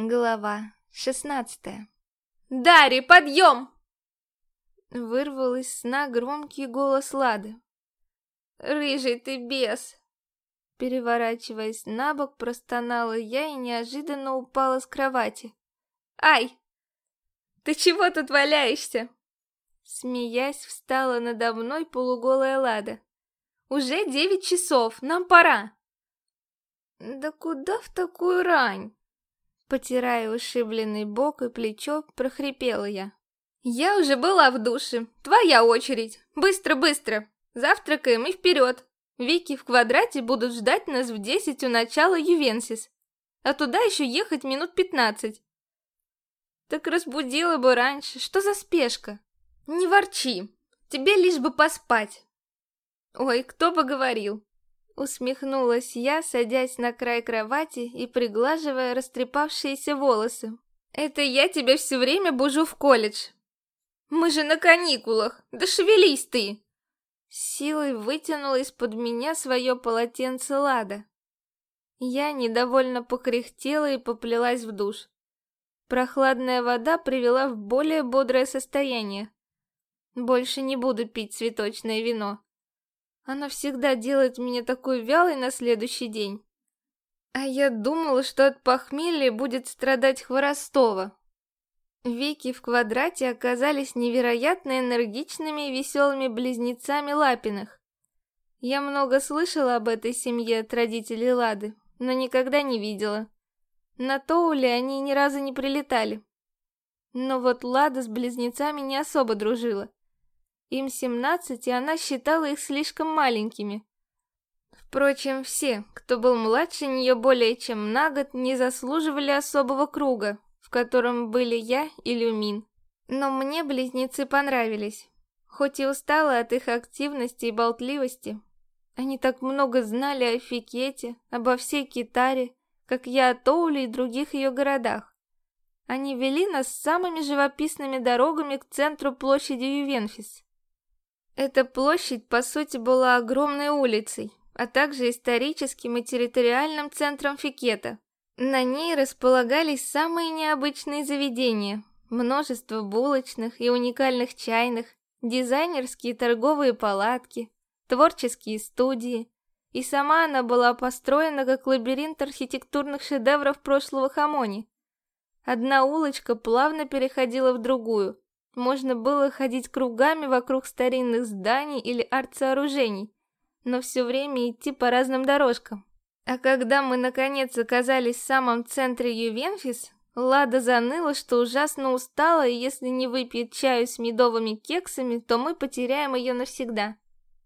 Глава шестнадцатая «Дарри, подъем!» Вырвал из сна громкий голос Лады. «Рыжий ты бес!» Переворачиваясь на бок, простонала я и неожиданно упала с кровати. «Ай! Ты чего тут валяешься?» Смеясь, встала надо мной полуголая Лада. «Уже девять часов, нам пора!» «Да куда в такую рань?» Потирая ушибленный бок и плечо, прохрипела я. «Я уже была в душе. Твоя очередь. Быстро-быстро. Завтракаем и вперед. Вики в квадрате будут ждать нас в десять у начала Ювенсис. А туда еще ехать минут пятнадцать». «Так разбудила бы раньше. Что за спешка?» «Не ворчи. Тебе лишь бы поспать». «Ой, кто бы говорил. Усмехнулась я, садясь на край кровати и приглаживая растрепавшиеся волосы. «Это я тебя все время бужу в колледж. Мы же на каникулах, да шевелись ты!» Силой вытянула из-под меня свое полотенце Лада. Я недовольно покряхтела и поплелась в душ. Прохладная вода привела в более бодрое состояние. Больше не буду пить цветочное вино. Она всегда делает меня такой вялой на следующий день. А я думала, что от похмелья будет страдать Хворостова. Веки в квадрате оказались невероятно энергичными и веселыми близнецами Лапиных. Я много слышала об этой семье от родителей Лады, но никогда не видела. На Тоуле они ни разу не прилетали. Но вот Лада с близнецами не особо дружила. Им 17, и она считала их слишком маленькими. Впрочем, все, кто был младше нее более чем на год, не заслуживали особого круга, в котором были я и Люмин. Но мне близнецы понравились, хоть и устала от их активности и болтливости. Они так много знали о Фикете, обо всей Китаре, как я о Тоуле и других ее городах. Они вели нас самыми живописными дорогами к центру площади Ювенфис. Эта площадь, по сути, была огромной улицей, а также историческим и территориальным центром Фикета. На ней располагались самые необычные заведения, множество булочных и уникальных чайных, дизайнерские торговые палатки, творческие студии. И сама она была построена как лабиринт архитектурных шедевров прошлого Хамони. Одна улочка плавно переходила в другую, можно было ходить кругами вокруг старинных зданий или арт-сооружений, но все время идти по разным дорожкам. А когда мы наконец оказались в самом центре Ювенфис, Лада заныла, что ужасно устала, и если не выпьет чаю с медовыми кексами, то мы потеряем ее навсегда.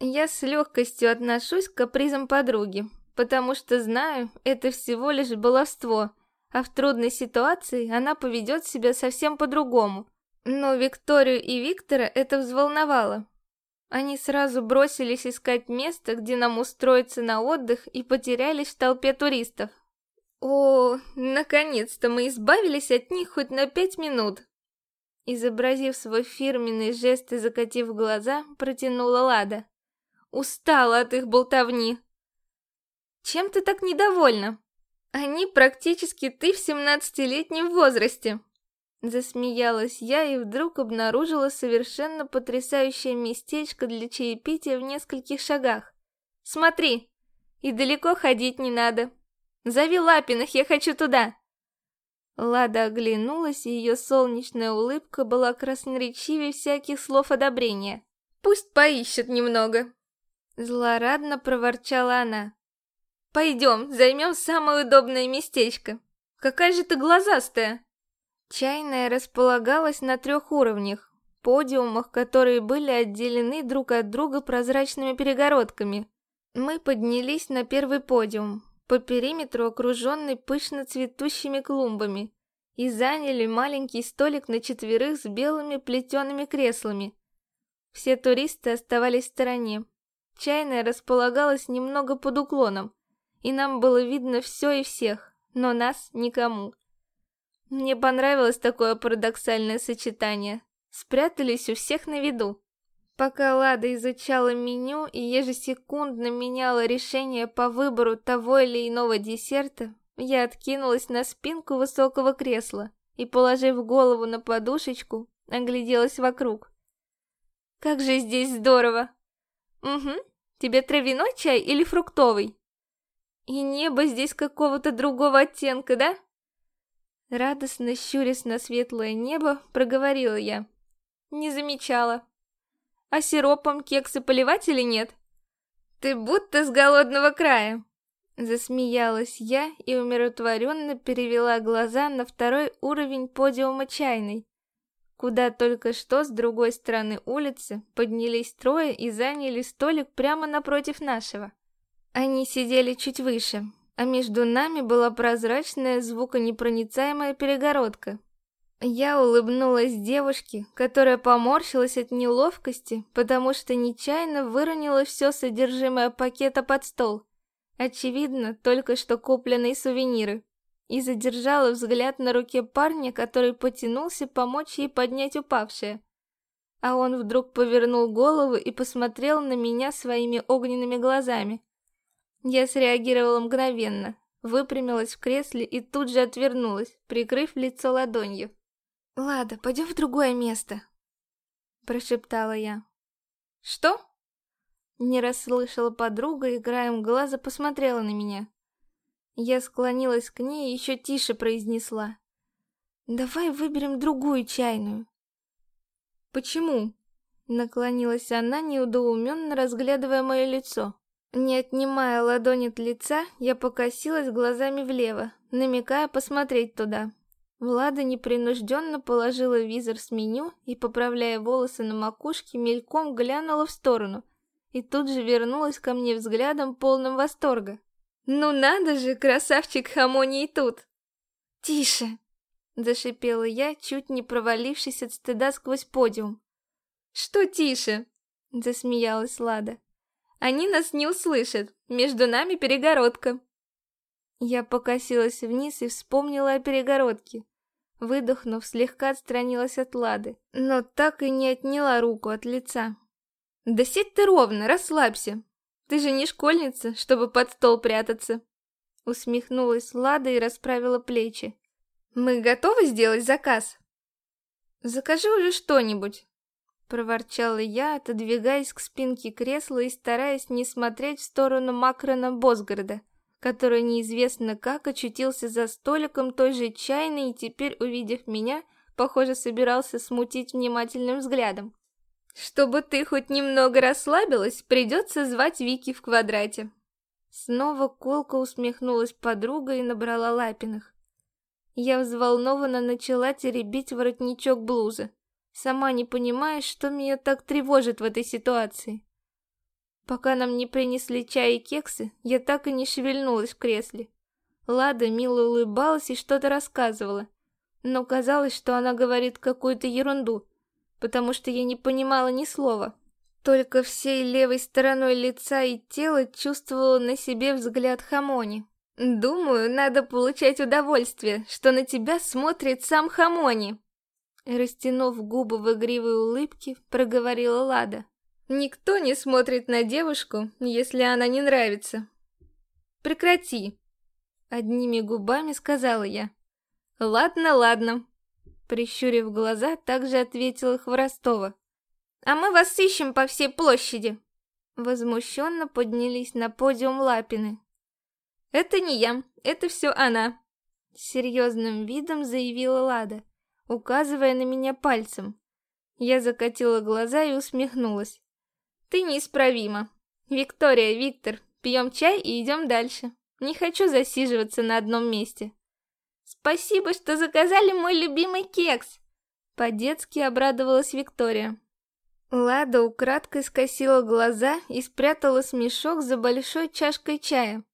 Я с легкостью отношусь к капризам подруги, потому что знаю, это всего лишь баловство, а в трудной ситуации она поведет себя совсем по-другому. Но Викторию и Виктора это взволновало. Они сразу бросились искать место, где нам устроиться на отдых, и потерялись в толпе туристов. О, наконец-то мы избавились от них хоть на пять минут. Изобразив свой фирменный жест и закатив глаза, протянула Лада. Устала от их болтовни. Чем ты так недовольна? Они практически ты в семнадцатилетнем возрасте. Засмеялась я и вдруг обнаружила совершенно потрясающее местечко для чаепития в нескольких шагах. Смотри, и далеко ходить не надо. Зови Лапиных, я хочу туда. Лада оглянулась, и ее солнечная улыбка была красноречивее всяких слов одобрения. Пусть поищет немного. Злорадно проворчала она. Пойдем, займем самое удобное местечко. Какая же ты глазастая! Чайная располагалась на трех уровнях, подиумах, которые были отделены друг от друга прозрачными перегородками. Мы поднялись на первый подиум, по периметру окруженный пышно цветущими клумбами, и заняли маленький столик на четверых с белыми плетеными креслами. Все туристы оставались в стороне. Чайная располагалась немного под уклоном, и нам было видно все и всех, но нас никому. Мне понравилось такое парадоксальное сочетание. Спрятались у всех на виду. Пока Лада изучала меню и ежесекундно меняла решение по выбору того или иного десерта, Я откинулась на спинку высокого кресла и, положив голову на подушечку, огляделась вокруг. Как же здесь здорово! Угу, тебе травяной чай или фруктовый? И небо здесь какого-то другого оттенка, да? Радостно щурясь на светлое небо, проговорила я. Не замечала. А сиропом кексы поливать или нет? Ты будто с голодного края. Засмеялась я и умиротворенно перевела глаза на второй уровень подиума чайной, куда только что с другой стороны улицы поднялись трое и заняли столик прямо напротив нашего. Они сидели чуть выше, а между нами была прозрачная звуконепроницаемая перегородка. Я улыбнулась девушке, которая поморщилась от неловкости, потому что нечаянно выронила все содержимое пакета под стол. Очевидно, только что купленные сувениры и задержала взгляд на руке парня, который потянулся помочь ей поднять упавшее. А он вдруг повернул голову и посмотрел на меня своими огненными глазами. Я среагировала мгновенно, выпрямилась в кресле и тут же отвернулась, прикрыв лицо ладонью. «Лада, пойдем в другое место», — прошептала я. «Что?» Не расслышала подруга и краем глаза посмотрела на меня. Я склонилась к ней и еще тише произнесла. «Давай выберем другую чайную». «Почему?» Наклонилась она, неудоуменно разглядывая мое лицо. Не отнимая ладонь от лица, я покосилась глазами влево, намекая посмотреть туда. Влада непринужденно положила визор с меню и, поправляя волосы на макушке, мельком глянула в сторону и тут же вернулась ко мне взглядом полным восторга. «Ну надо же, красавчик Хамоний тут!» «Тише!» — зашипела я, чуть не провалившись от стыда сквозь подиум. «Что тише?» — засмеялась Лада. «Они нас не услышат, между нами перегородка». Я покосилась вниз и вспомнила о перегородке. Выдохнув, слегка отстранилась от Лады, но так и не отняла руку от лица. «Да сидь ты ровно, расслабься, ты же не школьница, чтобы под стол прятаться. Усмехнулась Лада и расправила плечи. Мы готовы сделать заказ? Закажи уже что-нибудь. Проворчала я, отодвигаясь к спинке кресла и стараясь не смотреть в сторону Макрона Босгарда, который неизвестно как очутился за столиком той же чайной и теперь, увидев меня, похоже, собирался смутить внимательным взглядом. Чтобы ты хоть немного расслабилась, придется звать Вики в квадрате. Снова колко усмехнулась подруга и набрала лапиных. Я взволнованно начала теребить воротничок блузы, сама не понимая, что меня так тревожит в этой ситуации. Пока нам не принесли чай и кексы, я так и не шевельнулась в кресле. Лада мило улыбалась и что-то рассказывала, но казалось, что она говорит какую-то ерунду, потому что я не понимала ни слова. Только всей левой стороной лица и тела чувствовала на себе взгляд Хамони. «Думаю, надо получать удовольствие, что на тебя смотрит сам Хамони!» Растянув губы в игривой улыбке, проговорила Лада. «Никто не смотрит на девушку, если она не нравится». «Прекрати!» Одними губами сказала я. «Ладно, ладно, Прищурив глаза, также ответила Хворостова. «А мы вас ищем по всей площади!» Возмущенно поднялись на подиум Лапины. «Это не я, это все она!» Серьезным видом заявила Лада, указывая на меня пальцем. Я закатила глаза и усмехнулась. «Ты неисправима. Виктория, Виктор, пьем чай и идем дальше. Не хочу засиживаться на одном месте». «Спасибо, что заказали мой любимый кекс!» По-детски обрадовалась Виктория. Лада украдкой скосила глаза и спрятала смешок за большой чашкой чая.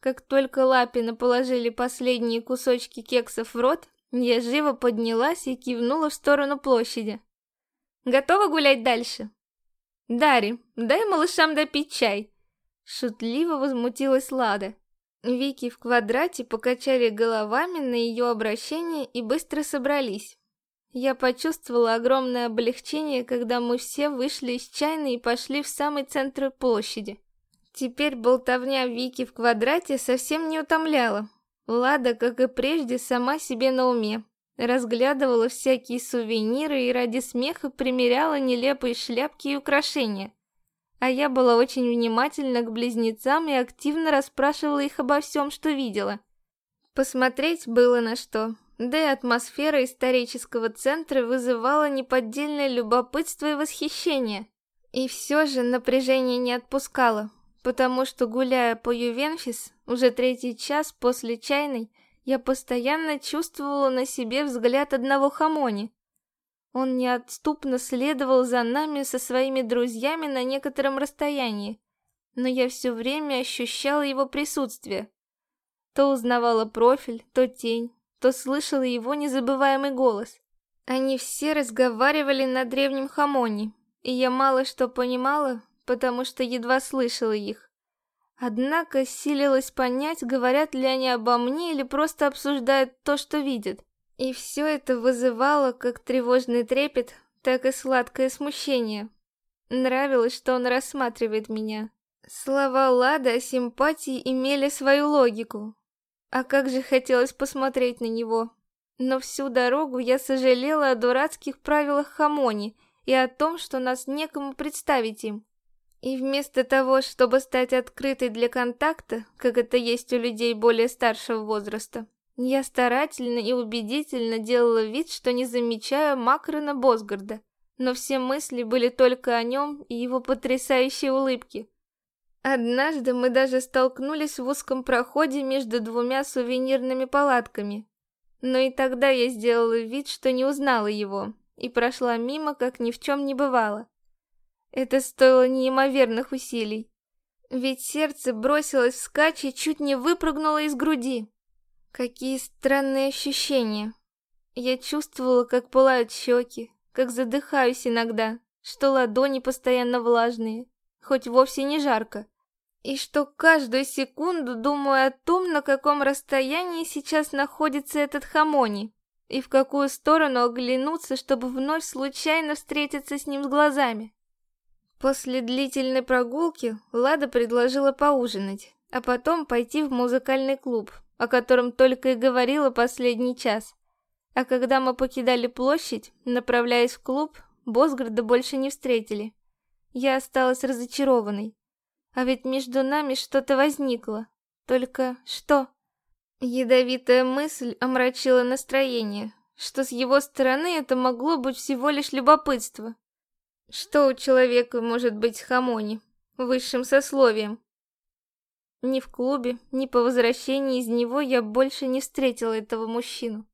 Как только Лапина положили последние кусочки кексов в рот, я живо поднялась и кивнула в сторону площади. «Готова гулять дальше?» «Дари, дай малышам допить чай!» Шутливо возмутилась Лада. Вики в квадрате покачали головами на ее обращение и быстро собрались. Я почувствовала огромное облегчение, когда мы все вышли из чайной и пошли в самый центр площади. Теперь болтовня Вики в квадрате совсем не утомляла. Лада, как и прежде, сама себе на уме. Разглядывала всякие сувениры и ради смеха примеряла нелепые шляпки и украшения. А я была очень внимательна к близнецам и активно расспрашивала их обо всем, что видела. Посмотреть было на что, да и атмосфера исторического центра вызывала неподдельное любопытство и восхищение. И все же напряжение не отпускало, потому что, гуляя по Ювенфис, уже третий час после чайной, я постоянно чувствовала на себе взгляд одного хамони. Он неотступно следовал за нами со своими друзьями на некотором расстоянии, но я все время ощущала его присутствие. То узнавала профиль, то тень, то слышала его незабываемый голос. Они все разговаривали на древнем хамоне, и я мало что понимала, потому что едва слышала их. Однако силилась понять, говорят ли они обо мне или просто обсуждают то, что видят. И все это вызывало как тревожный трепет, так и сладкое смущение. Нравилось, что он рассматривает меня. Слова Лады о симпатии имели свою логику. А как же хотелось посмотреть на него. Но всю дорогу я сожалела о дурацких правилах Хамони и о том, что нас некому представить им. И вместо того, чтобы стать открытой для контакта, как это есть у людей более старшего возраста, я старательно и убедительно делала вид, что не замечаю Макрона Босгарда, но все мысли были только о нем и его потрясающей улыбке. Однажды мы даже столкнулись в узком проходе между двумя сувенирными палатками, но и тогда я сделала вид, что не узнала его, и прошла мимо, как ни в чем не бывало. Это стоило неимоверных усилий. Ведь сердце бросилось вскачь и чуть не выпрыгнуло из груди. Какие странные ощущения. Я чувствовала, как пылают щеки, как задыхаюсь иногда, что ладони постоянно влажные, хоть вовсе не жарко. И что каждую секунду думаю о том, на каком расстоянии сейчас находится этот хамони, и в какую сторону оглянуться, чтобы вновь случайно встретиться с ним с глазами. После длительной прогулки Лада предложила поужинать, а потом пойти в музыкальный клуб, о котором только и говорила последний час. А когда мы покидали площадь, направляясь в клуб, Босгарда больше не встретили. Я осталась разочарованной. А ведь между нами что-то возникло. Только что? Ядовитая мысль омрачила настроение, что с его стороны это могло быть всего лишь любопытство. Что у человека может быть хамони, высшим сословием? Ни в клубе, ни по возвращении из него я больше не встретила этого мужчину.